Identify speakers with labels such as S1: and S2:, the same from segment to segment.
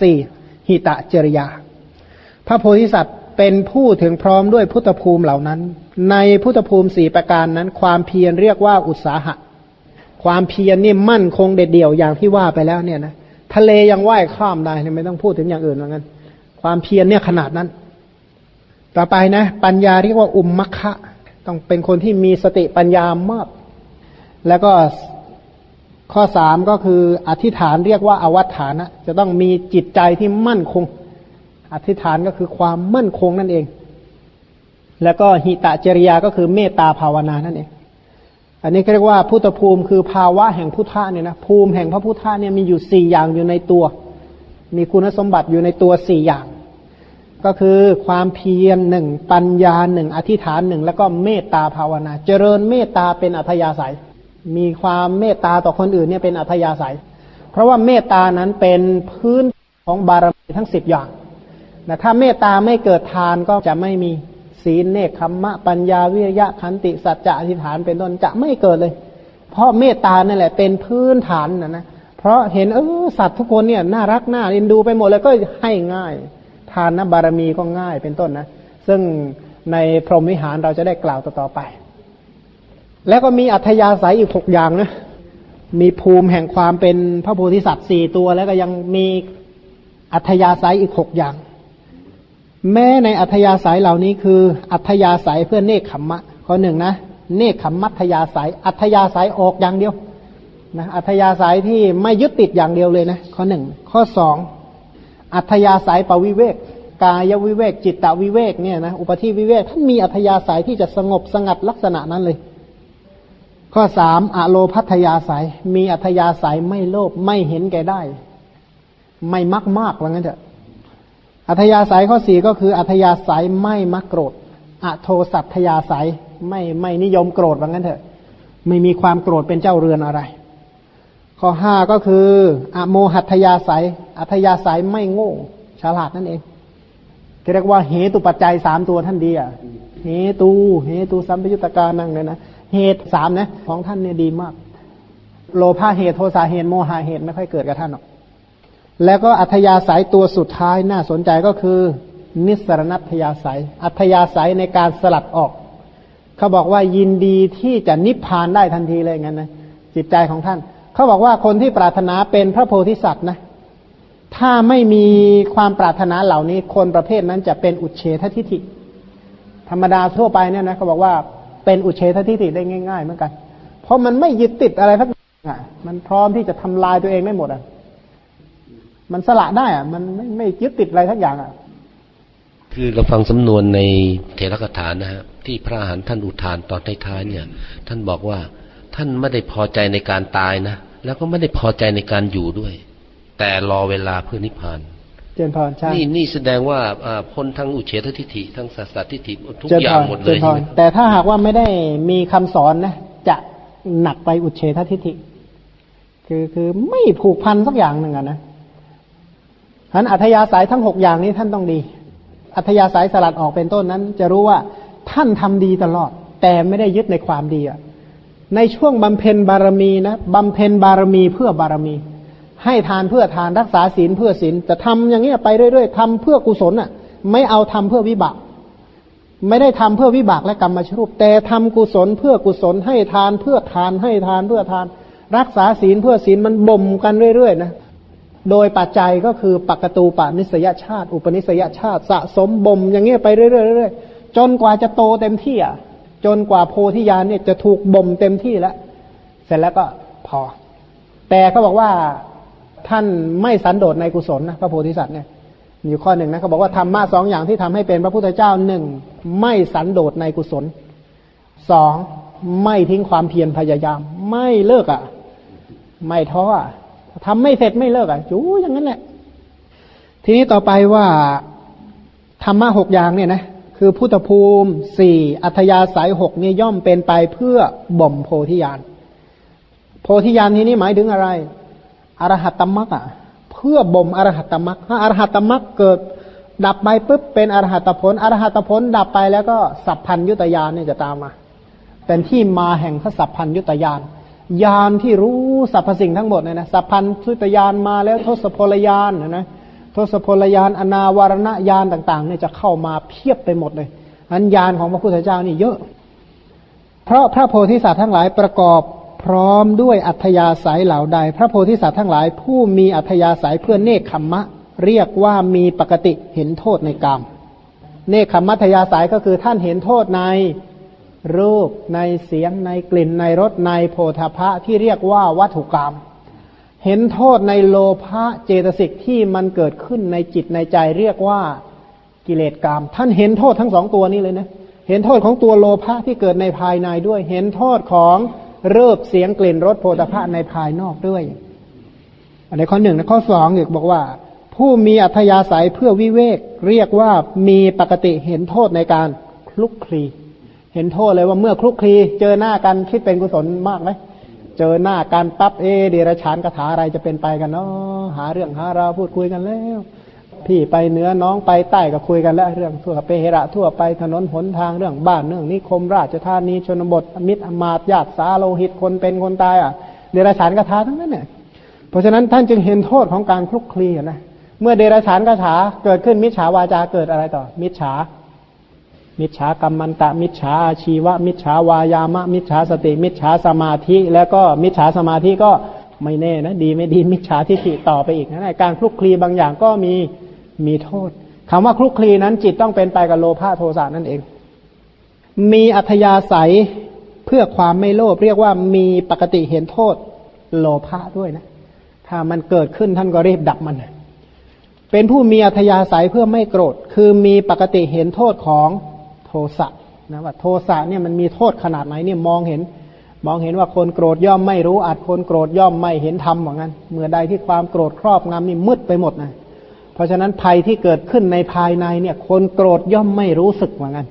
S1: สี่หิตะเจริยา พระโพธิสัตว์เป็นผู้ถึงพร้อมด้วยพุทธภูมิเหล่านั้น ในพุทธภูมิสี่ประการนั้น ความเพียรเรียกว่าอุตสาหะ ความเพียรนี่มั่นคงเด็ดเดี่ยวอย่างที่ว่าไปแล้วเนี่ยนะทะเลยังว่ายข้ามได้ไม่ต้องพูดถึงอย่างอื่นแล้วกันความเพียรเนี่ยขนาดนั้น ต่อไปนะ ปัญญาเรียกว่าอุมมัคคะ ต้องเป็นคนที่มีสติปัญญามาก แล้วก็ ข้อสามก็คืออธิษฐานเรียกว่าอวัฏฐานะ จะต้องมีจิตใจที่มั่นคง อธิษฐานก็คือความมั่นคงนั่นเอง แล้วก็หิตะจริยาก็คือเมตตาภาวนานั่นเอง อันนี้เรียกว่าพุทธภูมิคือภาวะแห่งพุทธะเนี่ยนะภูมิแห่งพระพุทธะเนี่ยมีอยู่สี่อย่างอยู่ในตัว มีคุณสมบัติอยู่ในตัวสี่อย่าง ก็คือความเพียรหนึ่งปัญญาหนึ่งอธิษฐานหนึ่งแล้วก็เมตตาภาวนา เจริญเมตตาเป็นอัธยาศัย มีความเมตตาต่อคนอื่นเนี่ยเป็นอัธยาศัย เพราะว่าเมตตานั้นเป็นพื้นของบารมีทั้งสิบอย่างนะถ้าเมตตาไม่เกิดทานก็จะไม่มีศีลเนคขมมะปัญญาวิริยะขันติสัจจะอธิษฐานเป็นต้นจะไม่เกิดเลย เพราะเมตตานั่นแหละเป็นพื้นฐานนะนะเพราะเห็นเออสัตว์ทุกคนเนี่ยน่ารักน่าเอ็นดูไปหมดเลยก็ให้ง่าย ทานนะบารมีก็ง่ายเป็นต้นนะ ซึ่งในพรหมวิหารเราจะได้กล่าวต่อไป แล้วก็มีอัธยาศัยอีกหกอย่างนะ มีภูมิแห่งความเป็นพระโพธิสัตว์สี่ตัว แล้วก็ยังมีอัธยาศัยอีกหกอย่าง แม้ในอัธยาศัยเหล่านี้คือ อัธยาศัยเพื่อเนคขมมะข้อหนึ่งนะ เนคขมมัธยาศัย อัธยาศัยออกอย่างเดียวนะอัธยาศัยที่ไม่ยึดติดอย่างเดียวเลยนะ ข้อหนึ่งข้อสองอัธยาศัยปวิเวกกายวิเวกจิตตวิเวกเนี่ยนะอุปธิวิเวกท่านมีอัธยาศัยที่จะสงบสงัดลักษณะนั้นเลย ข้อสามอโลพัทยาสายมีอัธยาศัยไม่โลภไม่เห็นแก่ได้ ไม่มักมากว่างั้นเถอะอัธยาศัยข้อสี่ก็คือ อัธยาศัยไม่มักโกรธอโทสัตยาศัยไม่ไม่นิยมโกรธว่างั้นเถอะ ไม่มีความโกรธเป็นเจ้าเรือนอะไร ข้อห้าก็คืออโมหัตยาศัยอัธยาศัยไม่โง่ฉลาดนั่นเองเรียกว่าเหตุปัจจัยสามตัวท่านดีอะเหตุเหตุสัมปยุตตการนั่งเลยนะ เหตุสามนะของท่านเนี่ยดีมาก โลภะเหตุโทสะเหตุโมหะเหตุไม่ค่อยเกิดกับท่านหรอกแล้วก็อัธยาศัยตัวสุดท้ายน่าสนใจก็คือ นิสรณัตยาศัย อัธยาศัยในการสลัดออก เขาบอกว่ายินดีที่จะนิพพานได้ทันทีเลยงั้นนะจิตใจของท่าน เขาบอกว่าคนที่ปรารถนาเป็นพระโพธิสัตว์นะ ถ้าไม่มีความปรารถนาเหล่านี้คนประเภทนั้นจะเป็นอุเฉททิฏฐิ ธรรมดาทั่วไปเนี่ยนะเขาบอกว่า เป็นอุเฉททิฏฐิได้ง่ายๆเหมือนกัน เพราะมันไม่ยึดติดอะไรทั้งอะ มันพร้อมที่จะทำลายตัวเองได้หมดอะ มันสละได้อะ มันไม่ไม่ยึดติดอะไรทั้งอย่างอะ
S2: คือเราฟังสำนวนในเทระกถานะฮะที่พระอาหารท่านอุทานตอนท้ายๆเนี่ย ท่านบอกว่าท่านไม่ได้พอใจในการตายนะ แล้วก็ไม่ได้พอใจในการอยู่ด้วย แต่รอเวลาเพื่อนิพพาน
S1: เจนพรใช่
S2: นี่นี่แสดงว่าพ้นทั้งอุเฉททิฏฐิทั้งสัสสทิฏฐิทุกอย่างหมดเลย
S1: แต่ถ้าหากว่าไม่ได้มีคำสอนนะจะหนักไปอุเฉททิฏฐิ คือคือไม่ผูกพันสักอย่างหนึ่งอะนะฉะนั้นอัธยาศัยทั้งหกอย่างนี้ท่านต้องดี อัธยาศัยสลัดออกเป็นต้นนั้น จะรู้ว่าท่านทำดีตลอด แต่ไม่ได้ยึดในความดีอะในช่วงบำเพ็ญบารมีนะบำเพ็ญบารมีเพื่อบารมี ให้ทานเพื่อทานรักษาศีลเพื่อศีลแต่ทำอย่างเงี้ยไปเรื่อยๆทำเพื่อกุศลอะ ไม่เอาทำเพื่อวิบาก ไม่ได้ทำเพื่อวิบากและกรรมาชรูป แต่ทำกุศลเพื่อกุศลให้ทานเพื่อทานให้ทานเพื่อทาน รักษาศีลเพื่อศีลมันบ่มกันเรื่อยๆนะโดยปัจจัยก็คือปักตูปานิสยชาติ อุปนิสยชาติ สะสมบ่มอย่างเงี้ยไปเรื่อยๆจนกว่าจะโตเต็มที่อะจนกว่าโพธิญาณเนี่ยจะถูกบ่มเต็มที่แล้ว เสร็จแล้วก็พอ แต่เขาบอกว่า ท่านไม่สันโดษในกุศลนะพระโพธิสัตว์เนี่ยมีข้อหนึ่งนะเขาบอกว่าธรรมะสองอย่างที่ทำให้เป็นพระพุทธเจ้าหนึ่งไม่สันโดษในกุศลสองไม่ทิ้งความเพียรพยายาม ไม่เลิกอะ ไม่ท้ออะทำไม่เสร็จไม่เลิกอะจู้อย่างนั้นแหละทีนี้ต่อไปว่าธรรมะหกอย่างเนี่ยนะคือพุทธภูมิสี่อัธยาศัยหกนี่ย่อมเป็นไปเพื่อบ่มโพธิญาณโพธิญาณที่นี้หมายถึงอะไร อรหัตตมรักอะเพื่อบ่มอรหัตตมรักถ้าอรหัตตมรักเกิด ดับไปปุ๊บเป็นอรหัตผลอรหัตผลดับไปแล้วก็สัพพัญยุตยานเนี่ยจะตามมา เป็นที่มาแห่งพระสัพพัญยุตยานยานที่รู้สรรพสิ่งทั้งหมดเนี่ยนะสัพพัญยุตยานมาแล้วทศพลยานนะนะทศพลยานอนาวารณญาณต่างๆเนี่ยจะเข้ามาเพียบไปหมดเลยอันญาณของพระพุทธเจ้านี่เยอะ เพราะพระโพธิสัตว์ทั้งหลายประกอบ พร้อมด้วยอัธยาศัยเหล่าใด พระโพธิสัตว์ทั้งหลาย ผู้มีอัธยาศัยเพื่อเนคขมมะ เรียกว่ามีปกติเห็นโทษในกรรมเนคขมัธยาศัยก็คือท่านเห็นโทษในรูปในเสียงในกลิ่นในรสในโพธพะที่เรียกว่าวัตถุกรรม เห็นโทษในโลภะเจตสิกที่มันเกิดขึ้นในจิตในใจเรียกว่ากิเลสกรรม ท่านเห็นโทษทั้งสองตัวนี้เลยนะ เห็นโทษของตัวโลภะที่เกิดในภายในด้วย เห็นโทษของ ริบเสียงกลิ่นรสโพธพะในภายนอกด้วย อันในข้อหนึ่งนะข้อสองอีกบอกว่า ผู้มีอัธยาศัยเพื่อวิเวก เรียกว่ามีปกติเห็นโทษในการคลุกคลีเห็นโทษเลยว่าเมื่อคลุกคลีเจอหน้ากันคิดเป็นกุศลมากไหมเจอหน้ากันปั๊บเอเดรชานคาถาอะไรจะเป็นไปกันเนาะหาเรื่องหาเราพูดคุยกันแล้ว พี่ไปเนื้อน้องไปใต้ก็คุยกันแล้วเรื่องทั่วไปเหระทั่วไปถนนหนทางเรื่องบ้านเรื่องนิคมราชธานีชนบทมิตรอมาตญาติสาโลหิตคนเป็นคนตายอะเดรัจฉานคาถาทั้งนั้นเนี่ยเพราะฉะนั้นท่านจึงเห็นโทษของการคลุกคลีนะเมื่อเดรัจฉานคาถาเกิดขึ้นมิจฉาวาจาเกิดอะไรต่อ มิจฉา มิจฉากรรมันตะ มิจฉาอาชีวะ มิจฉาวายามะ มิจฉาสติ มิจฉาสมาธิ แล้วก็มิจฉาสมาธิก็ไม่แน่นะ ดีไม่ดีมิจฉาทิฏฐิต่อไปอีกนะการคลุกคลีบางอย่างก็มี มีโทษคำว่าคลุกคลีนั้นจิตต้องเป็นไปกับโลภะโทสะนั่นเอง มีอัธยาศัยเพื่อความไม่โลภเรียกว่ามีปกติเห็นโทษโลภะด้วยนะ ถ้ามันเกิดขึ้นท่านก็รีบดับมันเป็นผู้มีอัธยาศัยเพื่อไม่โกรธ คือมีปกติเห็นโทษของโทสะนะว่าโทสะเนี่ยมันมีโทษขนาดไหนเนี่ยมองเห็น มองเห็นว่าคนโกรธย่อมไม่รู้อาจคนโกรธย่อมไม่เห็นธรรมเหมือนกันเมื่อใดที่ความโกรธครอบงำนี่มืดไปหมดนะ เพราะฉะนั้นภัยที่เกิดขึ้นในภายในเนี่ย คนโกรธย่อมไม่รู้สึกเหมือนกัน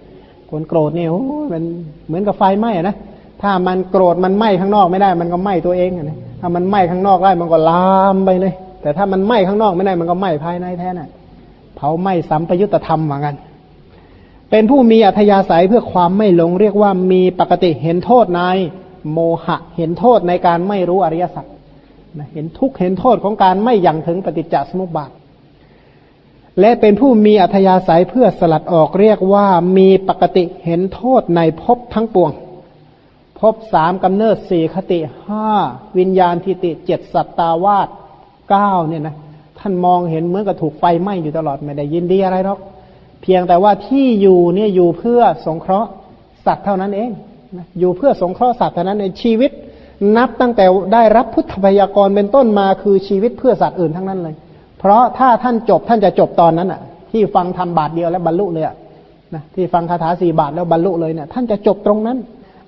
S1: คนโกรธเนี่ยโอ้มันเหมือนกับไฟไหม้นะถ้ามันโกรธมันไหม้ข้างนอกไม่ได้ มันก็ไหม้ตัวเองนะถ้ามันไหม้ข้างนอกได้มันก็ลามไปเลย แต่ถ้ามันไหม้ข้างนอกไม่ได้มันก็ไหม้ภายในแท้น่ะเผาไหม้สัมปยุตธรรมเหมือนกัน เป็นผู้มีอัธยาศัยเพื่อความไม่หลงเรียกว่ามีปกติเห็นโทษในโมหะ เห็นโทษในการไม่รู้อริยสัจเห็นทุกเห็นโทษของการไม่ยังถึงปฏิจจสมุปบาท และเป็นผู้มีอัธยาศัยเพื่อสลัดออกเรียกว่ามีปกติเห็นโทษในภพทั้งปวงภพสามกำเนิดสี่คติห้าวิญญาณทิติเจ็ดสัตตาวาสเก้าเนี่ยนะท่านมองเห็นเหมือนกับถูกไฟไหม้อยู่ตลอดไม่ได้ยินดีอะไรหรอก เพียงแต่ว่าที่อยู่เนี่ยอยู่เพื่อสงเคราะห์สัตว์เท่านั้นเองอยู่เพื่อสงเคราะห์สัตว์เท่านั้นในชีวิต นับตั้งแต่ได้รับพุทธพยากรเป็นต้นมาคือชีวิตเพื่อสัตว์อื่นทั้งนั้นเลย เพราะถ้าท่านจบท่านจะจบตอนนั้นอะ ที่ฟังทำบาทเดียวแล้วบรรลุเลยอะนะที่ฟังคาถาสี่บาทแล้วบรรลุเลยเนี่ยท่านจะจบตรงนั้น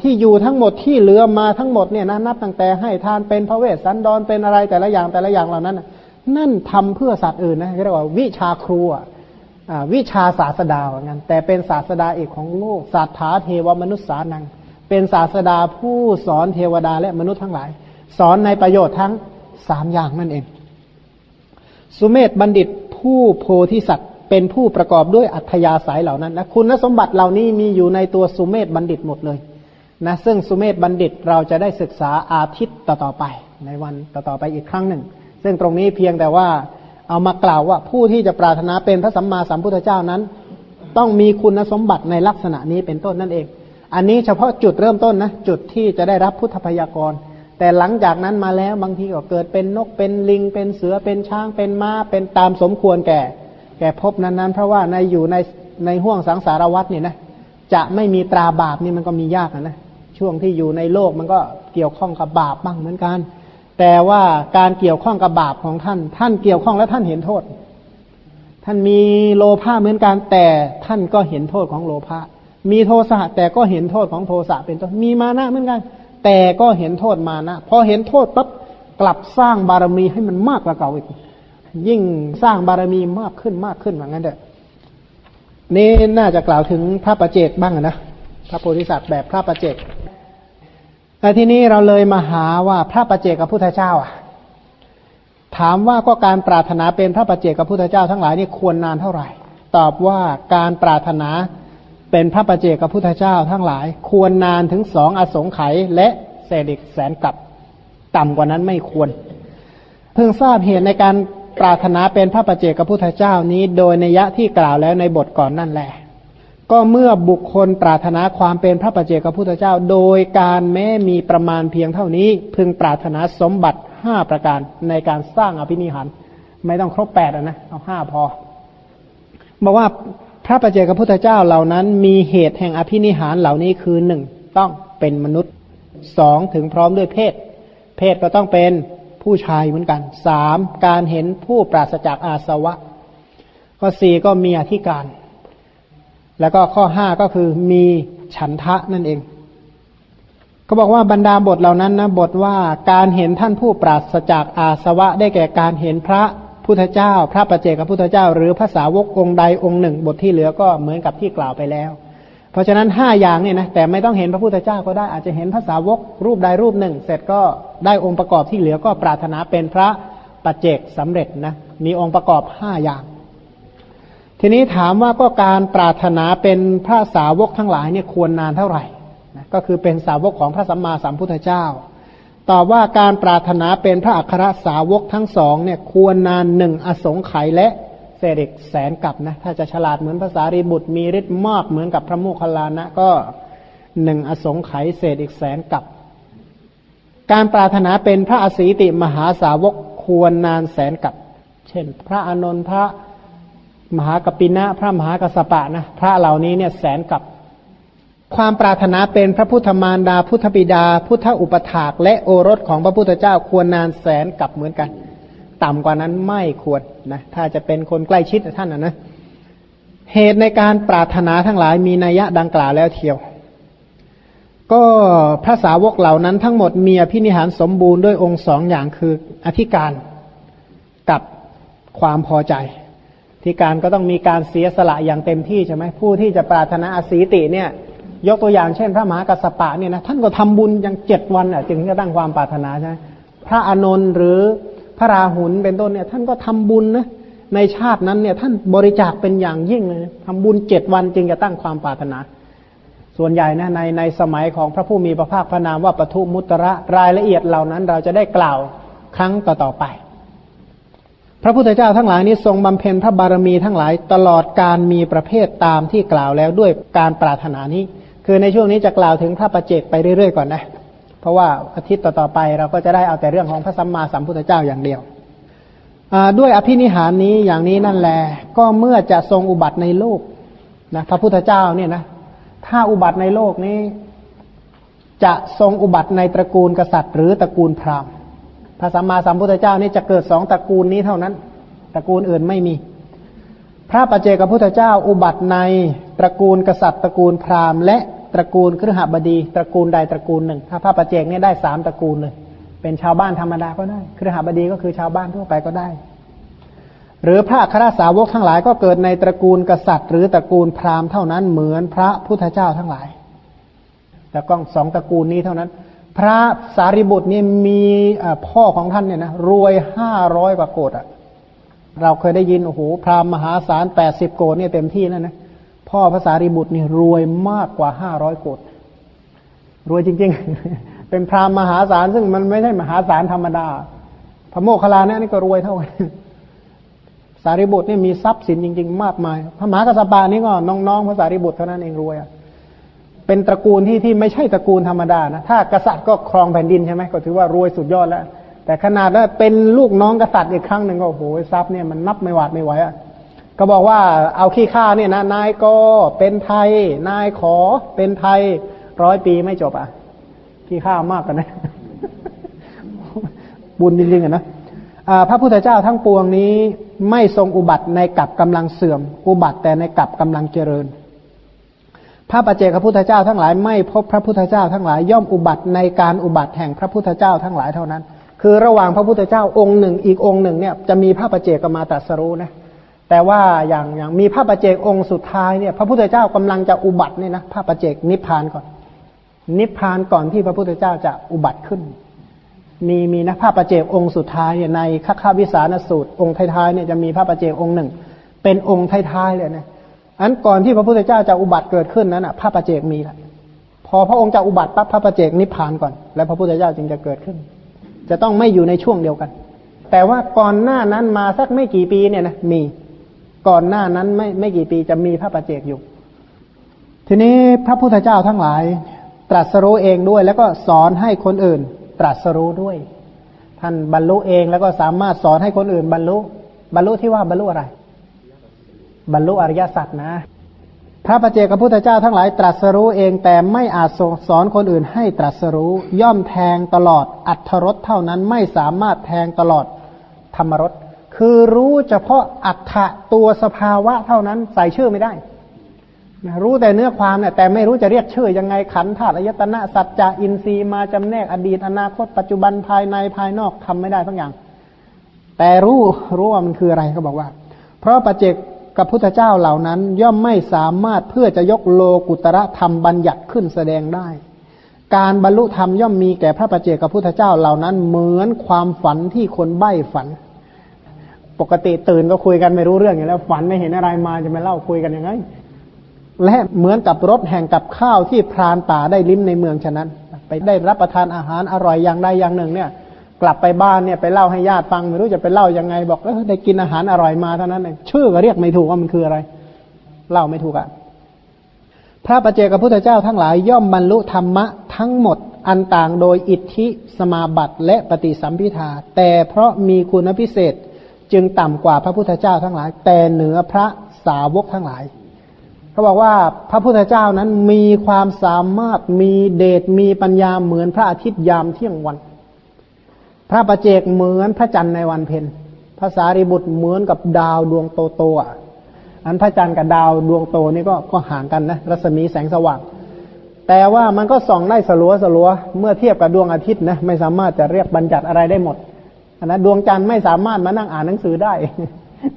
S1: ที่อยู่ทั้งหมดที่เหลือมาทั้งหมดเนี่ยนะนับตั้งแต่ให้ทานเป็นพระเวสสันดรเป็นอะไรแต่ละอย่างแต่ละอย่างเหล่านั้น นั่นทำเพื่อสัตว์อื่นนะเรียกว่าวิชาครูอะวิชาศาสดาเหมือนกันแต่เป็นศาสดาเอกของโลกศาสถาเทวมนุษย์สานัง เป็นศาสดาผู้สอนเทวดาและมนุษย์ทั้งหลาย สอนในประโยชน์ทั้งสามอย่างนั่นเอง สุเมธบัณฑิตผู้โพธิสัตว์ เป็นผู้ประกอบด้วยอัธยาศัยเหล่านั้นนะคุณสมบัติเหล่านี้มีอยู่ในตัวสุเมธบัณฑิตหมดเลยนะซึ่งสุเมธบัณฑิตเราจะได้ศึกษาอาทิตย์ต่อๆไป ในวันต่อๆไปอีกครั้งหนึ่ง ซึ่งตรงนี้เพียงแต่ว่าเอามากล่าวว่าผู้ที่จะปรารถนาเป็นพระสัมมาสัมพุทธเจ้านั้น ต้องมีคุณสมบัติในลักษณะนี้เป็นต้นนั่นเอง อันนี้เฉพาะจุดเริ่มต้นนะจุดที่จะได้รับพุทธพยากร แต่หลังจากนั้นมาแล้วบางทีก็เกิดเป็นนกเป็นลิง เป็นเสือเป็นช้างเป็นม้าเป็นตามสมควรแก่ แก่พบนั้นๆ เพราะว่าในอยู่ในในห่วงสังสารวัฏเนี่ยนะจะไม่มีตราบาปนี่มันก็มียากนะช่วงที่อยู่ในโลกมันก็เกี่ยวข้องกับบาปบ้างเหมือนกัน แต่ว่าการเกี่ยวข้องกับบาปของท่าน ท่านเกี่ยวข้องและท่านเห็นโทษ ท่านมีโลภะเหมือนกันแต่ท่านก็เห็นโทษของโลภะมีโทสะแต่ก็เห็นโทษของโทสะเป็นต้นมีมานะเหมือนกัน แต่ก็เห็นโทษมานะพอเห็นโทษปั๊บกลับสร้างบารมีให้มันมากกว่าเก่าอีก ยิ่งสร้างบารมีมากขึ้นมากขึ้นอย่างนั้นเด้อนี่น่าจะกล่าวถึงพระประเจกบ้างนะพระโพธิสัตว์แบบพระประเจกแต่ทีนี้เราเลยมาหาว่าพระประเจกกับพุทธเจ้าอะ ถามว่าก็การปรารถนาเป็นพระประเจกกับพุทธเจ้าทั้งหลายนี่ควรนานเท่าไหร่ ตอบว่าการปรารถนา เป็นพระประเจกับพุทธเจ้าทั้งหลาย ควรนานถึงสองอสงไขยและเศษอีกแสนกับต่ำกว่านั้นไม่ควร เพิ่งทราบเหตุในการปรารถนาเป็นพระประเจกพระพุทธเจ้านี้ โดยในยะที่กล่าวแล้วในบทก่อนนั่นแหละ ก็เมื่อบุคคลปรารถนาความเป็นพระประเจกพระพุทธเจ้า โดยการแม้มีประมาณเพียงเท่านี้ พึงปรารถนาสมบัติห้าประการในการสร้างอภินิหาร ไม่ต้องครบแปดนะเอาห้าพอบอกว่า พระประเจกพุทธเจ้าเหล่านั้น มีเหตุแห่งอภินิหารเหล่านี้คือหนึ่งต้องเป็นมนุษย์สองถึงพร้อมด้วยเพศ เพศก็ต้องเป็นผู้ชายเหมือนกันสามการเห็นผู้ปราศจากอาสวะ ข้อสี่ก็มีอธิการ แล้วก็ข้อห้าก็คือมีฉันทะนั่นเองเขาบอกว่าบรรดาบทเหล่านั้นนะบทว่าการเห็นท่านผู้ปราศจากอาสวะ ได้แก่การเห็นพระ พุทธเจ้า พระประเจกับพุทธเจ้า หรือภาษาวกองใดองค์หนึ่ง บทที่เหลือก็เหมือนกับที่กล่าวไปแล้ว เพราะฉะนั้นห้าอย่างเนี่ยนะแต่ไม่ต้องเห็นพระพุทธเจ้าก็ได้อาจจะเห็นภาษาวกรูปใดรูปหนึ่ง เสร็จก็ได้องค์ประกอบที่เหลือก็ปรารถนาเป็นพระปัจเจกสำเร็จนะมีองค์ประกอบห้าอย่าง ทีนี้ถามว่าก็การปรารถนาเป็นพระสาวกทั้งหลายเนี่ยควรนานเท่าไหร่นะก็คือเป็นสาวกของพระสัมมาสัมพุทธเจ้า ตอบว่าการปรารถนาเป็นพระอัครสาวกทั้งสองเนี่ยควรนานหนึ่งอสงไขยและเศษอีกแสนกับนะถ้าจะฉลาดเหมือนภาษารีบุตรมีฤทธิ์มากเหมือนกับพระโมคคัลลานะก็หนึ่งอสงไขยเศษอีกแสนกับ การปรารถนาเป็นพระอสีติมหาสาวกควรนานแสนกับ เช่น พระอานนท์พระมหากปินะ พระมหากสปะนะ พระเหล่านี้เนี่ยแสนกับ ความปรารถนาเป็นพระพุทธมารดาพุทธบิดา พุทธอุปถาก และโอรสของพระพุทธเจ้าควรนานแสนกับเหมือนกัน ต่ำกว่านั้นไม่ควรนะถ้าจะเป็นคนใกล้ชิดท่านนะนะเหตุในการปรารถนาทั้งหลายมีนัยยะดังกล่าวแล้วเทียว ก็พระสาวกเหล่านั้นทั้งหมดมีอภินิหารสมบูรณ์ด้วยองค์สองอย่างคืออธิการกับความพอใจที่การก็ต้องมีการเสียสละอย่างเต็มที่ใช่ไหมผู้ที่จะปรารถนาอสีติเนี่ย ยกตัวอย่างเช่น พระมหากัสปะเนี่ยนะท่านก็ทำบุญอย่างเจ็ดวันอะจึงจะตั้งความปรารถนาใช่ไหมพระอานนท์หรือพระราหุลเป็นต้นเนี่ย ท่านก็ทำบุญนะในชาตินั้นเนี่ย ท่านบริจาคเป็นอย่างยิ่งเลยทำบุญเจ็ดวันจึงจะตั้งความปรารถนา ส่วนใหญ่นะในในสมัยของพระผู้มีพระภาคพระนามว่าปทุมุตระรายละเอียดเหล่านั้นเราจะได้กล่าวครั้งต่อๆไป พระพุทธเจ้าทั้งหลายนี้ทรงบำเพ็ญพระบารมีทั้งหลายตลอดการมีประเภทตามที่กล่าวแล้วด้วยการปรารถนานี้ คือในช่วงนี้จะกล่าวถึงพระประเจกไปเรื่อยๆก่อนนะ เพราะว่าอาทิตย์ต่อๆไปเราก็จะได้เอาแต่เรื่องของพระสัมมาสัมพุทธเจ้าอย่างเดียว ด้วยอภินิหารนี้อย่างนี้นั่นแหละก็เมื่อจะทรงอุบัติในโลกนะพระพุทธเจ้าเนี่ยนะ ถ้าอุบัติในโลกนี้ จะทรงอุบัติในตระกูลกษัตริย์ หรือตระกูลพราหมณ์ พระสัมมาสัมพุทธเจ้านี่จะเกิดสองตระกูลนี้เท่านั้น ตระกูลอื่นไม่มี พระปัจเจกพุทธเจ้าอุบัติในตระกูลกษัตริย์ตระกูลพราหมณ์และ ตระกูลครหบดี ตระกูลใดตระกูลหนึ่ง ถ้าพระปัจเจกเนี่ยได้สามตระกูลเลย เป็นชาวบ้านธรรมดาก็ได้ครหบดีก็คือชาวบ้านทั่วไปก็ได้ หรือพระคราสาวกทั้งหลายก็เกิดในตระกูลกษัตริย์ หรือตระกูลพราหมณ์เท่านั้นเหมือนพระพุทธเจ้าทั้งหลาย แต่ก็สองตระกูลนี้เท่านั้น พระสารีบุตรนี่มีพ่อของท่านเนี่ยนะรวยห้าร้อยกว่าโกดอะเราเคยได้ยินโอ้โหพราหมณ์มหาศาลแปดสิบโกดเนี่ยเต็มที่แล้วนะ พ่อภาษาริบุตรนี่รวยมากกว่าห้าร้อยโกดรวยจริง ๆ เป็นพราหมณ์มหาศาลซึ่งมันไม่ใช่มหาศาลธรรมดา พระโมคคัลลานะนี่ก็รวยเท่ากันสารีบุตรนี่มีทรัพย์สินจริง ๆ มากมาย พระมหากัสปานี่ก็น้องๆภาษาริบุตรเท่านั้นเองรวยอะเป็นตระกูลที่ที่ไม่ใช่ตระกูลธรรมดานะ ถ้ากษัตริย์ก็ครองแผ่นดินใช่ไหมก็ถือว่ารวยสุดยอดแล้ว แต่ขนาดว่าเป็นลูกน้องกษัตริย์อีกครั้งหนึ่งก็โอ้โหทรัพย์เนี่ยมันนับไม่หวาดไม่ไหวอะ ก็บอกว่าเอาขี้ข้าเนี่ยนะนายก็เป็นไทย นายขอเป็นไทยร้อยปีไม่จบอะขี้ข้ามากกันนะ บุญจริงๆอะนะพระพุทธเจ้าทั้งปวงนี้ไม่ทรงอุบัติในกับกำลังเสื่อม อุบัติแต่ในกับกำลังเจริญ พระปัจเจกพระพุทธเจ้าทั้งหลายไม่พบพระพุทธเจ้าทั้งหลายย่อมอุบัติในการอุบัติแห่งพระพุทธเจ้าทั้งหลายเท่านั้น คือระหว่างพระพุทธเจ้าองค์หนึ่งอีกองค์หนึ่งเนี่ยจะมีพระปเจกมาตรัสรู้นะ แต่ว่าอย่างอย่างมีพระประเจกองค์สุดท้ายเนี่ยพระพุทธเจ้ากำลังจะอุบัติเนี่ยนะพระประเจกนิพพานก่อน นิพพานก่อนที่พระพุทธเจ้าจะอุบัติขึ้น มีมีนะพระประเจกองค์สุดท้ายในข้าข้าวิสานสูตร องค์ท้ายๆเนี่ยจะมีพระประเจกองค์หนึ่ง เป็นองค์ท้ายๆเลยนะอันก่อนที่พระพุทธเจ้าจะอุบัติเกิดขึ้นนั้นอะพระประเจกมีแล้วพอพระองค์จะอุบัติปั๊บพระประเจกนิพพานก่อน แล้วพระพุทธเจ้าจึงจะเกิดขึ้น จะต้องไม่อยู่ในช่วงเดียวกัน แต่ว่าก่อนหน้านั้นมาสักไม่กี่ปีเนี่ยนะมี ก่อนหน้านั้นไม่ไม่กี่ปีจะมีพระประเจกอยู่ ทีนี้พระพุทธเจ้าทั้งหลาย ตรัสรู้เองด้วย แล้วก็สอนให้คนอื่น ตรัสรู้ด้วย ท่านบรรลุเองแล้วก็สามารถสอนให้คนอื่น บรรลุ บรรลุที่ว่าบรรลุอะไร บรรลุอริยสัจนะ พระประเจกพุทธเจ้าทั้งหลาย ตรัสรู้เองแต่ไม่อาจสอนคนอื่น ให้ตรัสรู้ย่อมแทงตลอดอัทธรสเท่านั้นไม่สามารถแทงตลอดธรรมรส คือรู้เฉพาะอัฏฐะตัวสภาวะเท่านั้นใส่ชื่อไม่ได้นะรู้แต่เนื้อความเนี่ยแต่ไม่รู้จะเรียกชื่อยังไงขันธ์ธาตุอายตนะสัจจะอินทรีย์มาจำแนกอดีตอนาคต ปัจจุบันภายในภายนอกทำไม่ได้ทั้งอย่าง แต่รู้รู้ว่ามันคืออะไรเขาบอกว่า เพราะปัจเจกกับพุทธเจ้าเหล่านั้น ย่อมไม่สามารถเพื่อจะยกโลกุตระธรรมบัญญัติขึ้นแสดงได้ การบรรลุธรรมย่อมมีแก่พระปัจเจกกับพุทธเจ้าเหล่านั้น เหมือนความฝันที่คนใบ้ฝัน ปกติตื่นก็คุยกันไม่รู้เรื่องอยู่แล้ว ฝันไม่เห็นอะไรมาจะมาเล่าคุยกันยังไง และเหมือนกับรถแห่งกับข้าวที่พรานป่าได้ลิ้มในเมืองฉะนั้น ไปได้รับประทานอาหารอร่อยอย่างใดอย่างหนึ่ง เนี่ย กลับไปบ้านเนี่ยไปเล่าให้ญาติฟังไม่รู้จะไปเล่ายังไง บอกเออได้กินอาหารอร่อยมาเท่านั้นเองชื่อก็เรียกไม่ถูกว่ามันคืออะไร เล่าไม่ถูกอะพระประเจกับพุทธเจ้าทั้งหลายย่อมบรรลุธรรมะทั้งหมดอันต่างโดยอิทธิสมาบัติและปฏิสัมพิทาแต่เพราะมีคุณพิเศษ จึงต่ำกว่าพระพุทธเจ้าทั้งหลาย แต่เหนือพระสาวกทั้งหลายเขาบอกว่าพระพุทธเจ้านั้นมีความสามารถมีเดชมีปัญญาเหมือนพระอาทิตย์ยามเที่ยงวัน พระประเจกเหมือนพระจันทร์ในวันเพ็ญภาษาริบุตรเหมือนกับดาวดวงโตโตอะอันพระจันทร์กับดาวดวงโตนี่ก็ก็ห่างกันนะรัศมีแสงสว่าง แต่ว่ามันก็ส่องได้สลัวสลัวเมื่อเทียบกับดวงอาทิตย์นะไม่สามารถจะเรียกบัญญัติอะไรได้หมด นะดวงจันทร์ไม่สามารถมานั่งอ่านหนังสือได้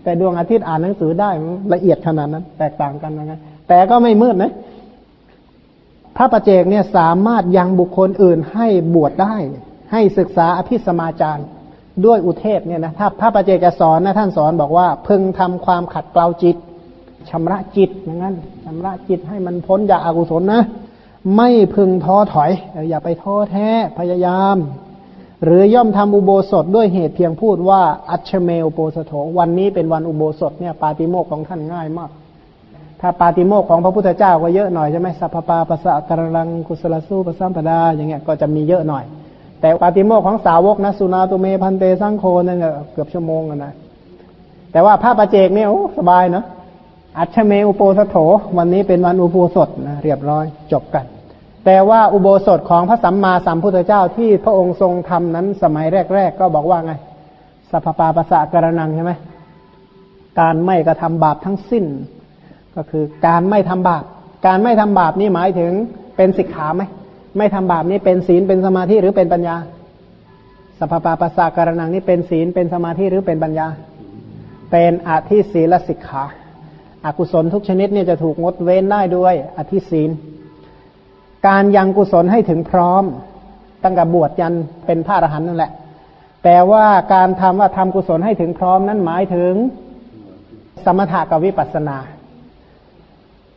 S1: แต่ดวงอาทิตย์อ่านหนังสือได้ละเอียดขนาดนั้น แตกต่างกันนะแต่ก็ไม่มืดนะพระประเจกเนี่ยสามารถยังบุคคลอื่นให้บวชได้ ให้ศึกษาอภิสมาจาร์ด้วยอุเทศเนี่ยนะถ้าพระประเจกจะสอนนะท่านสอนบอกว่าพึงทำความขัดเกลาจิตชำระจิตอย่างนั้นชำระจิตให้มันพ้นจากอากุศลนะ ไม่พึงท้อถอย อย่าไปท้อแท้พยายาม หรือย่อมทำอุโบสถด้วยเหตุเพียงพูดว่า อัชเมลโปสโถ วันนี้เป็นวันอุโบสถเนี่ยปาติโมกของท่านง่ายมาก ถ้าปาติโมกของพระพุทธเจ้าก็เยอะหน่อยใช่ไหมสัพพปาปัสสะกรลังกุศลสู้ปัสสัมปดาอย่างเงี้ยก็จะมีเยอะหน่อย แต่ปาติโมกของสาวกนะสุนาตุเมพันเตสังโคนั่นเกือบชั่วโมงนะแต่ว่าพระประเจกเนี่ยโอ้สบายเนาะอัชเมอุโปสโถ วันนี้เป็นวันอุโบสถนะเรียบร้อยจบกัน แต่ว่าอุโบสถของพระสัมมาสัมพุทธเจ้าที่พระองค์ทรงทำนั้นสมัยแรก ๆ ก็บอกว่าไงสัพปาปะสะกระนังใช่ไหมการไม่กระทำบาปทั้งสิ้น ก็คือการไม่ทำบาป การไม่ทำบาปนี่หมายถึงเป็นสิกขาไหมไม่ทำบาปนี่เป็นศีลเป็นสมาธิหรือเป็นปัญญาสัพปาปะสะกระนังนี่เป็นศีลเป็นสมาธิหรือเป็นปัญญา เป็นอธิศีลสิกขาอากุศลทุกชนิดเนี่ยจะถูกงดเว้นได้ด้วยอธิศีล การยังกุศลให้ถึงพร้อม ตั้งแต่บวชยันเป็นพระอรหันต์นั่นแหละ แต่ว่าการทำว่าทำกุศลให้ถึงพร้อมนั้นหมายถึงสมถะกับวิปัสสนา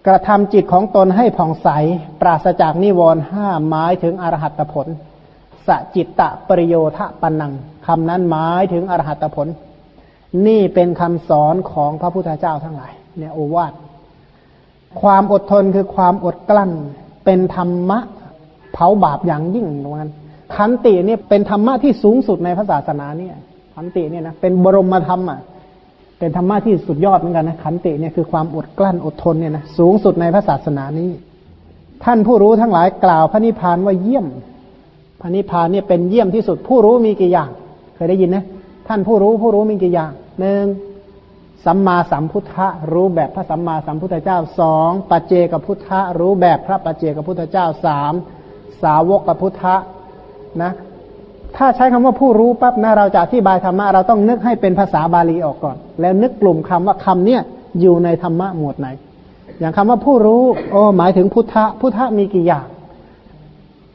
S1: กระทำจิตของตนให้ผ่องใส ปราศจากนิวรณ์ห้าหมายถึงอรหัตผลสจิตตะปริโยทะปันังคำนั้นหมายถึงอรหัตผล นี่เป็นคำสอนของพระพุทธเจ้าทั้งหลายเนี่ยโอวาทความอดทนคือความอดกลั้น เป็นธรรมะเผาบาปอย่างยิ่งตรงนั้นขันติเนี่ยเป็นธรรมะที่สูงสุดในพระศาสนาเนี่ย ขันติเนี่ยนะเป็นบรมธรรมอะเป็นธรรมะที่สุดยอดเหมือนกันนะขันติเนี่ยคือความอดกลั้นอดทนเนี่ยนะสูงสุดในพระศาสนานี้ ท่านผู้รู้ทั้งหลายกล่าวพระนิพพานว่าเยี่ยม พระนิพพานเนี่ยเป็นเยี่ยมที่สุดผู้รู้มีกี่อย่าง เคยได้ยินนะท่านผู้รู้ผู้รู้มีกี่อย่างหนึ่ง สัมมาสัมพุทธะรู้แบบพระสัมมาสัมพุทธเจ้าสองปัจเจกพุทธะรู้แบบพระปัจเจกพุทธเจ้าสามสาวกพุทธะนะถ้าใช้คำว่าผู้รู้ปั๊บนะเราจะอธิบายธรรมะเราต้องนึกให้เป็นภาษาบาลีออกก่อน แล้วนึกกลุ่มคำว่าคำเนี้ยอยู่ในธรรมะหมวดไหน อย่างคำว่าผู้รู้โอ้หมายถึงพุทธะพุทธะมีกี่อย่าง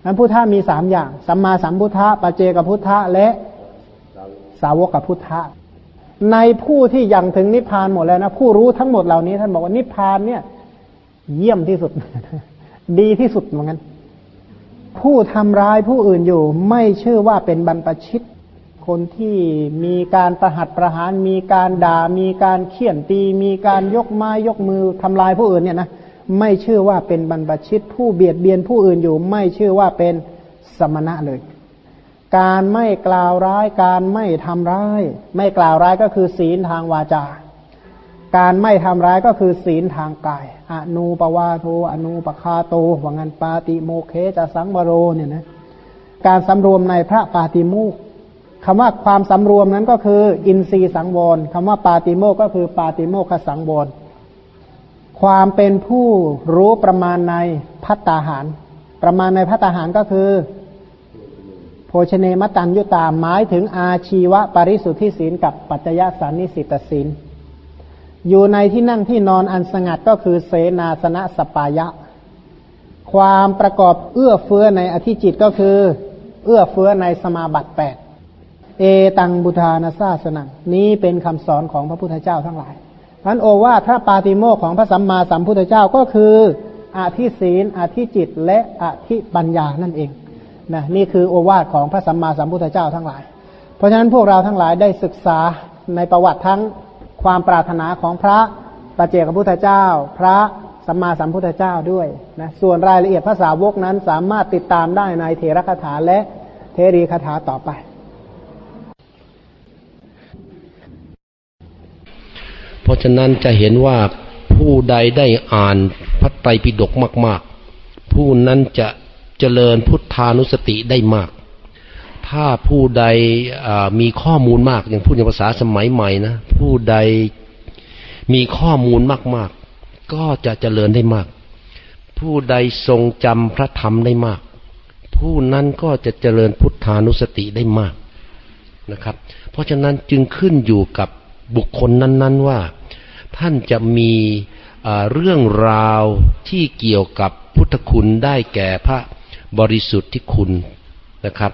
S1: นั้นพุทธะมีสามอย่าง สัมมาสัมพุทธะปัจเจกพุทธะและสาวกพุทธะ ในผู้ที่ยังถึงนิพพานหมดแล้วนะผู้รู้ทั้งหมดเหล่านี้ท่านบอกว่านิพพานเนี่ย เยี่ยมที่สุด ดีที่สุดเหมือนกันผู้ทำร้ายผู้อื่นอยู่ ไม่ชื่อว่าเป็นบรรพชิต คนที่มีการประหัตประหาร มีการด่า มีการเขี่ยนตี มีการยกไม้ยกมือทำลายผู้อื่นเนี่ยนะไม่ชื่อว่าเป็นบรรพชิต ผู้เบียดเบียนผู้อื่นอยู่ ไม่ชื่อว่าเป็นสมณะเลย การไม่กล่าวร้าย การไม่ทำร้าย ไม่กล่าวร้ายก็คือศีลทางวาจา การไม่ทำร้ายก็คือศีลทางกายอนูปวาโทอนูปคาโตว่างันปาติโมเคจะสังวโรเนี่ยนะการสำรวมในพระปาติโมกคำว่าความสำรวมนั้นก็คือ อินทรีย์สังวรคำว่าปาติโมกก็คือปาติโมกขสังวรความเป็นผู้รู้ประมาณในพัตตาหาร ประมาณในพัตตาหารก็คือ ชเนมตันยุตาหมายถึงอาชีวะปริสุทธิศีลกับปัจจยสานิสิตศีล อยู่ในที่นั่งที่นอนอันสงัดก็คือเสนาสนะสปายะ ความประกอบเอื้อเฟื้อในอธิจิตก็คือ เอื้อเฟื้อในสมาบัติแปดเอตังบุทานาซาสนังนี้เป็นคำสอนของพระพุทธเจ้าทั้งหลายพันโอวาทพระปาติโมกของพระสัมมาสัมพุทธเจ้าก็คืออธิศีลอธิจิตและอธิปัญญานั่นเอง นะนี่คือโอวาทของพระสัมมาสัมพุทธเจ้าทั้งหลาย เพราะฉะนั้นพวกเราทั้งหลายได้ศึกษาในประวัติทั้งความปรารถนาของพระปเจกพุทธเจ้า พระสัมมาสัมพุทธเจ้าด้วยนะส่วนรายละเอียดภาษาวกนั้นสามารถติดตามได้ในเทระคาถาและเทรีคาถาต่อไป
S2: เพราะฉะนั้นจะเห็นว่าผู้ใดได้อ่านพระไตรปิฎกมาก ๆ ผู้นั้นจะ จริญพุทธานุสติได้มาก ถ้าผู้ใดมีข้อมูลมาก อย่างพูดในภาษาสมัยใหม่นะผู้ใดมีข้อมูลมากๆ ก็จะเจริญได้มาก ผู้ใดทรงจำพระธรรมได้มาก ผู้นั้นก็จะเจริญพุทธานุสติได้มากนะครับ เพราะฉะนั้นจึงขึ้นอยู่กับบุคคลนั้นๆว่า ท่านจะมีเรื่องราวที่เกี่ยวกับพุทธคุณได้แก่พระ บริสุทธิ์ที่คุณนะครับ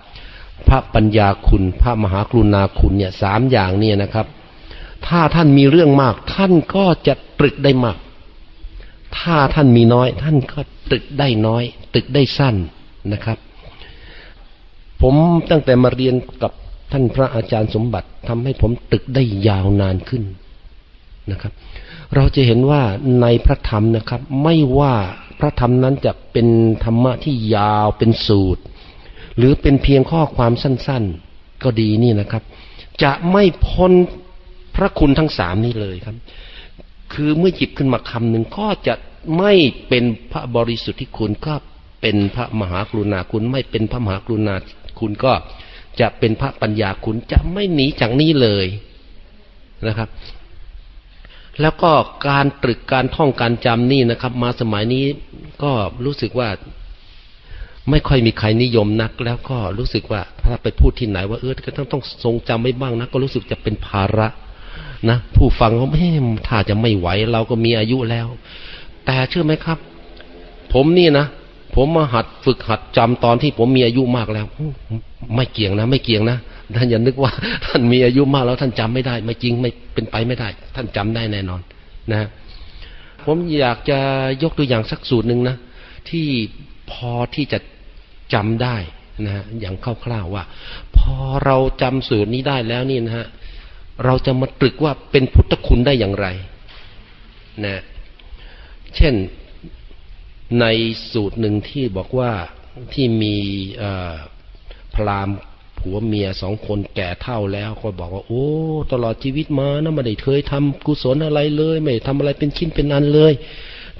S2: พระปัญญาคุณ พระมหากรุณาคุณเนี่ยสามอย่างเนี่ยนะครับ ถ้าท่านมีเรื่องมาก ท่านก็จะตรึกได้มาก ถ้าท่านมีน้อย ท่านก็ตรึกได้น้อย ตรึกได้สั้นนะครับ ผมตั้งแต่มาเรียนกับท่านพระอาจารย์สมบัติทำให้ผมตึกได้ยาวนานขึ้นนะครับ เราจะเห็นว่าในพระธรรมนะครับ ไม่ว่า พระธรรมนั้นจะเป็นธรรมะที่ยาวเป็นสูตร หรือเป็นเพียงข้อความสั้น ๆ ก็ดีนี่นะครับ จะไม่พ้นพระคุณทั้งสามนี้เลยครับ คือเมื่อหยิบขึ้นมาคำหนึ่งก็จะไม่เป็นพระบริสุทธิ์ที่คุณก็เป็นพระมหากรุณาคุณ ไม่เป็นพระมหากรุณาคุณก็จะเป็นพระปัญญาคุณจะไม่หนีจากนี้เลยนะครับ แล้วก็การตรึกการท่องการจำนี่นะครับ มาสมัยนี้ก็รู้สึกว่า ไม่ค่อยมีใครนิยมนัก แล้วก็รู้สึกว่าถ้าไปพูดที่ไหนว่าเออก็ต้องต้องทรงจำไว้บ้างนะก็รู้สึกจะเป็นภาระนะผู้ฟังเขาไม่ถ้าจะไม่ไหวเราก็มีอายุแล้ว แต่เชื่อไหมครับ ผมนี่นะผมมาหัดฝึกหัดจำตอนที่ผมมีอายุมากแล้ว ไม่เกี่ยงนะ ไม่เกี่ยงนะ ท่านอย่านึกว่าท่านมีอายุมากแล้วท่านจำไม่ได้ ไม่จริงไม่เป็นไปไม่ได้ ท่านจำได้แน่นอนนะผมอยากจะยกตัวอย่างสักสูตรหนึ่งนะที่พอที่จะจำได้นะอย่างคร่าวๆว่า พอเราจำสูตรนี้ได้แล้วนี่นะฮะเราจะมาตรึกว่าเป็นพุทธคุณได้อย่างไรนะเช่นในสูตรหนึ่งที่บอกว่าที่มีพราหม ผัวเมียสองคนแก่เท่าแล้วก็บอกว่า โอ้ ตลอดชีวิตมานะไม่ได้เคยทำกุศลอะไรเลย ไม่ทำอะไรเป็นชิ้นเป็นอันเลย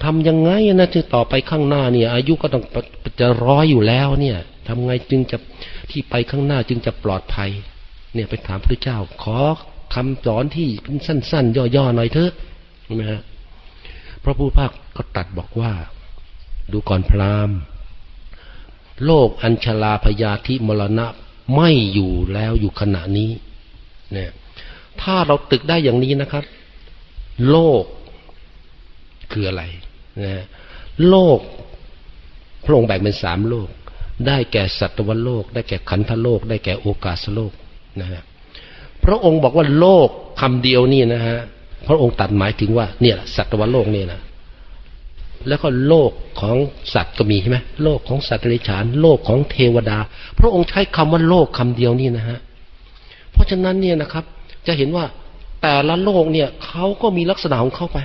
S2: ทำยังไงนะจึงต่อไปข้างหน้าเนี่ย อายุก็ต้องจะร้อยอยู่แล้วเนี่ยทำไงจึงจะที่ไปข้างหน้าจึงจะปลอดภัย เนี่ยไปถามพระเจ้า ขอคำสอนที่เป็นสั้น ๆ ย่อๆหน่อยเถอะนะฮะพระผู้ภาคก็ตัดบอกว่า ดูก่อนพราหมณ์ โลกอัญชลาพยาธิมรณะ ไม่อยู่แล้วอยู่ขณะนี้เนี่ยถ้าเราตึกได้อย่างนี้นะครับ โลกคืออะไรนะโลกพระองค์แบ่งเป็นสามโลก ได้แก่สัตวโลก ได้แก่ขันธโลก ได้แก่โอกาสโลกนะฮะพระองค์บอกว่าโลกคำเดียวนี่นะฮะพระองค์ตัดหมายถึงว่าเนี่ยสัตวโลกนี่นะ แล้วก็โลกของสัตว์ก็มีใช่ไหมโลกของสัตว์เดรัจฉาน โลกของเทวดา พระองค์ใช้คำว่าโลกคำเดียวนี่นะฮะ เพราะฉะนั้นเนี่ยนะครับ จะเห็นว่าแต่ละโลกเนี่ยเขาก็มีลักษณะของเขาไป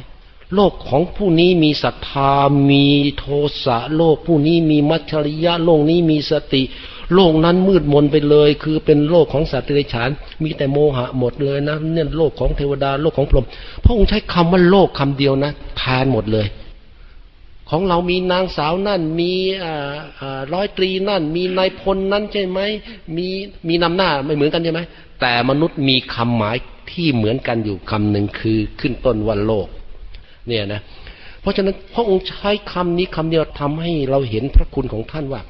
S2: โลกของผู้นี้มีศรัทธา มีโทสะโลกผู้นี้มีมัจฉริยะโลกนี้มีสติ โลกนั้นมืดมนไปเลย คือเป็นโลกของสัตว์เดรัจฉาน มีแต่โมหะหมดเลยนะเนี่ยโลกของเทวดาโลกของพรหมพระองค์ใช้คำว่าโลกคำเดียวนะแทนหมดเลย ของเรามีนางสาวนั่น มีร้อยตรีนั่น มีนายพลนั่นใช่ไหมมีมีนำหน้าไม่เหมือนกันใช่ไหมแต่มนุษย์มีคำหมายที่เหมือนกันอยู่คำหนึ่งคือขึ้นต้นวันโลก เนี่ยนะ เพราะฉะนั้นพระองค์ใช้คำนี้คำเดียวทำให้เราเห็นพระคุณของท่านว่า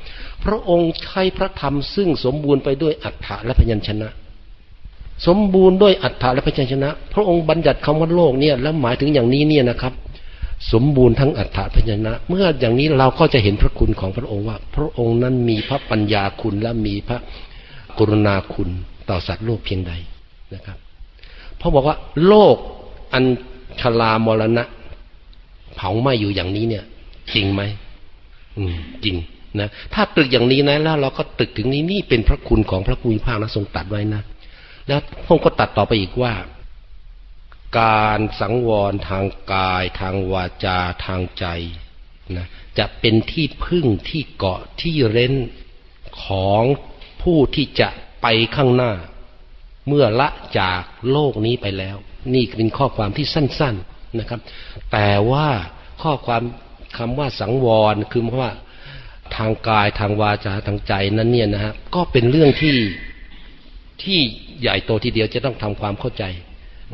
S2: พระองค์ใช้พระธรรมซึ่งสมบูรณ์ไปด้วยอัฏฐะและพยัญชนะ สมบูรณ์ด้วยอัฏฐะและพยัญชนะ พระองค์บัญญัติคำว่าโลกเนี่ยแล้วหมายถึงอย่างนี้เนี่ยนะครับ สมบูรณ์ทั้งอัฏฐพยัญชนะ เมื่ออย่างนี้เราก็จะเห็นพระคุณของพระองค์ว่า พระองค์นั้นมีพระปัญญาคุณและมีพระกรุณาคุณต่อสัตว์โลกเพียงใดนะครับเพราะบอกว่าโลกอันชลามรณะ เผาไหม้อยู่อย่างนี้เนี่ย จริงไหมอืม จริงนะถ้าตึกอย่างนี้นะ แล้วเราก็ตึกถึงนี้นี่เป็นพระคุณของพระคุณภาคนะทรงตัดไว้นะแล้วพงก็ตัดต่อไปอีกว่า การสังวรทางกาย ทางวาจาทางใจนะจะเป็นที่พึ่งที่เกาะที่เร้นของผู้ที่จะไปข้างหน้า เมื่อละจากโลกนี้ไปแล้ว นี่เป็นข้อความที่สั้น ๆนะครับ แต่ว่าข้อความคำว่าสังวรคือเพราะว่าทางกายทางวาจาทางใจนั้นเนี่ยนะฮะก็เป็นเรื่องที่ที่ใหญ่โตทีเดียวจะต้องทำความเข้าใจ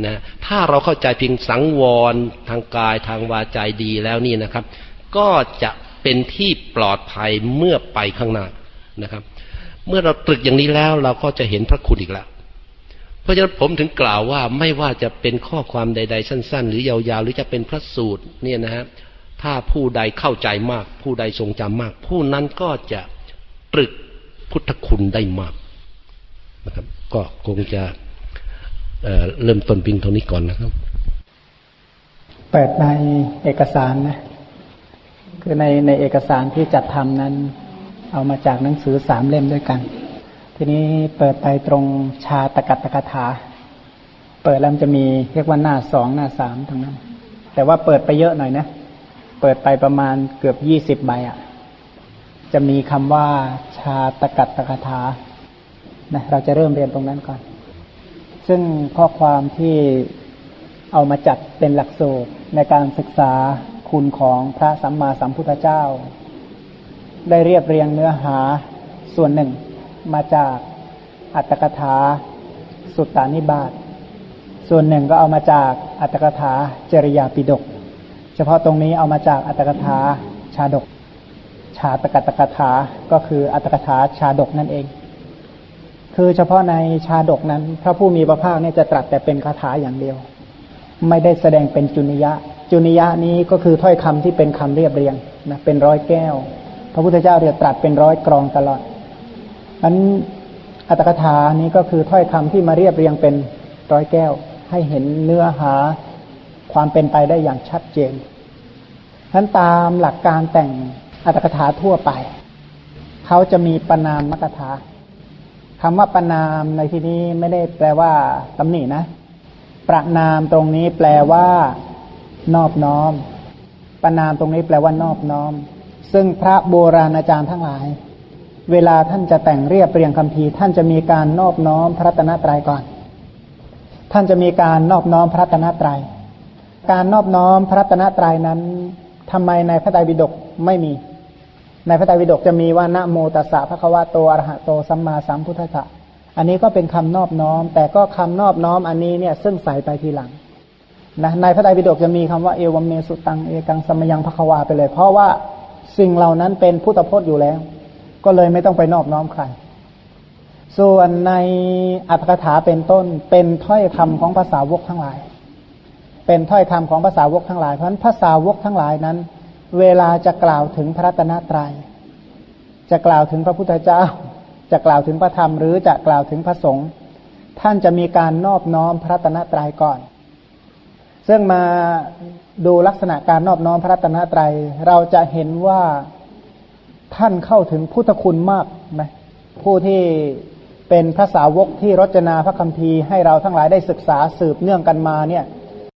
S2: นะถ้าเราเข้าใจเพียงสังวรทางกายทางวาจาดีแล้วนี่นะครับ ก็จะเป็นที่ปลอดภัยเมื่อไปข้างหน้านะครับ เมื่อเราตรึกอย่างนี้แล้วเราก็จะเห็นพระคุณอีกแล้วเพราะฉะนั้นผมถึงกล่าวว่าไม่ว่าจะเป็นข้อความใด ๆ สั้น ๆ หรือยาวๆ หรือจะเป็นพระสูตรเนี่ยนะฮะถ้าผู้ใดเข้าใจมาก ผู้ใดทรงจำมาก ผู้นั้นก็จะตรึกพุทธคุณได้มากนะครับ ก็คงจะ เริ่มต้นปิงตรงนี้ก่อนนะครับ
S1: เปิดในเอกสารนะ คือในในเอกสารที่จัดทำนั้น เอามาจากหนังสือสามเล่มด้วยกัน ทีนี้เปิดไปตรงชาตกัตตกถา เปิดแล้วจะมีเรียกว่าหน้าสองหน้าสามตรงนั้น แต่ว่าเปิดไปเยอะหน่อยนะ เปิดไปประมาณเกือบยี่สิบใบอะ่ะจะมีคำว่าชาตกัตตกถานะเราจะเริ่มเรียนตรงนั้นก่อน ซึ่งข้อความที่เอามาจัดเป็นหลักสูตรในการศึกษาคุณของพระสัมมาสัมพุทธเจ้า ได้เรียบเรียงเนื้อหาส่วนหนึ่งมาจากอัตถกถาสุตตานิบาตส่วนหนึ่งก็เอามาจากอัตถกถาจริยาปิดก เฉพาะตรงนี้เอามาจากอัตถกถาชาดก ชาตกตกถาก็คืออัตถกถาชาดกนั่นเอง คือเฉพาะในชาดกนั้น พระผู้มีพระภาคเนี่ยจะตรัสแต่เป็นคาถาอย่างเดียว ไม่ได้แสดงเป็นจุนิยะ จุนิยะนี้ก็คือถ้อยคำที่เป็นคำเรียบเรียงนะเป็นร้อยแก้ว พระพุทธเจ้าเรียกตรัสเป็นร้อยกรองตลอดอันอัตถกถานี้ก็คือถ้อยคำที่มาเรียบเรียงเป็นร้อยแก้ว ให้เห็นเนื้อหาความเป็นไปได้อย่างชัดเจนนั้นตามหลักการแต่งอัตถกถาทั่วไป เขาจะมีปนามมกถา คำว่าประนามในที่นี้ไม่ได้แปลว่าตำหนินะ ประนามตรงนี้แปลว่านอบน้อม ประนามตรงนี้แปลว่านอบน้อม ซึ่งพระโบราณอาจารย์ทั้งหลาย เวลาท่านจะแต่งเรียบเรียงคำพีท่านจะมีการนอบน้อมพระตนะตรัยก่อน ท่านจะมีการนอบน้อมพระตนะตรัย การนอบน้อมพระตนะตรัยนั้นทำไมในพระไตรปิฎกไม่มี ในพระไตรปิฎกจะมีว่านะโมตัสสะพระควะโตอรหะโตสัมมาสัมพุทธะอันนี้ก็เป็นคำนอบน้อม แต่ก็คำนอบน้อมอันนี้เนี่ยซึ่งใส่ไปทีหลังนะในพระไตรปิฎกจะมีคำว่าเอวัมเมสุตังเอกังสมยังพระควาไปเลย เพราะว่าสิ่งเหล่านั้นเป็นพุทธพจน์อยู่แล้ว ก็เลยไม่ต้องไปนอบน้อมใครส่วนในอัตถกถาเป็นต้นเป็นถ้อยคำของภาษาวกทั้งหลาย เป็นถ้อยคำของภาษาวกทั้งหลายเพราะฉะนั้นภาษาวกทั้งหลายนั้น เวลาจะกล่าวถึงพระตนะตรยัย จะกล่าวถึงพระพุทธเจ้า จะกล่าวถึงพระธรรม หรือจะกล่าวถึงพระสงฆ์ท่านจะมีการนอบน้อมพระตนะตรัยก่อน ซึ่งมาดูลักษณะการนอบน้อมพระตนะตรัย เราจะเห็นว่าท่านเข้าถึงพุทธคุณมากนะผู้ที่เป็นพระสาวกที่รจนาพระคัมภีร์ให้เราทั้งหลายได้ศึกษาสืบเนื่องกันมาเนี่ย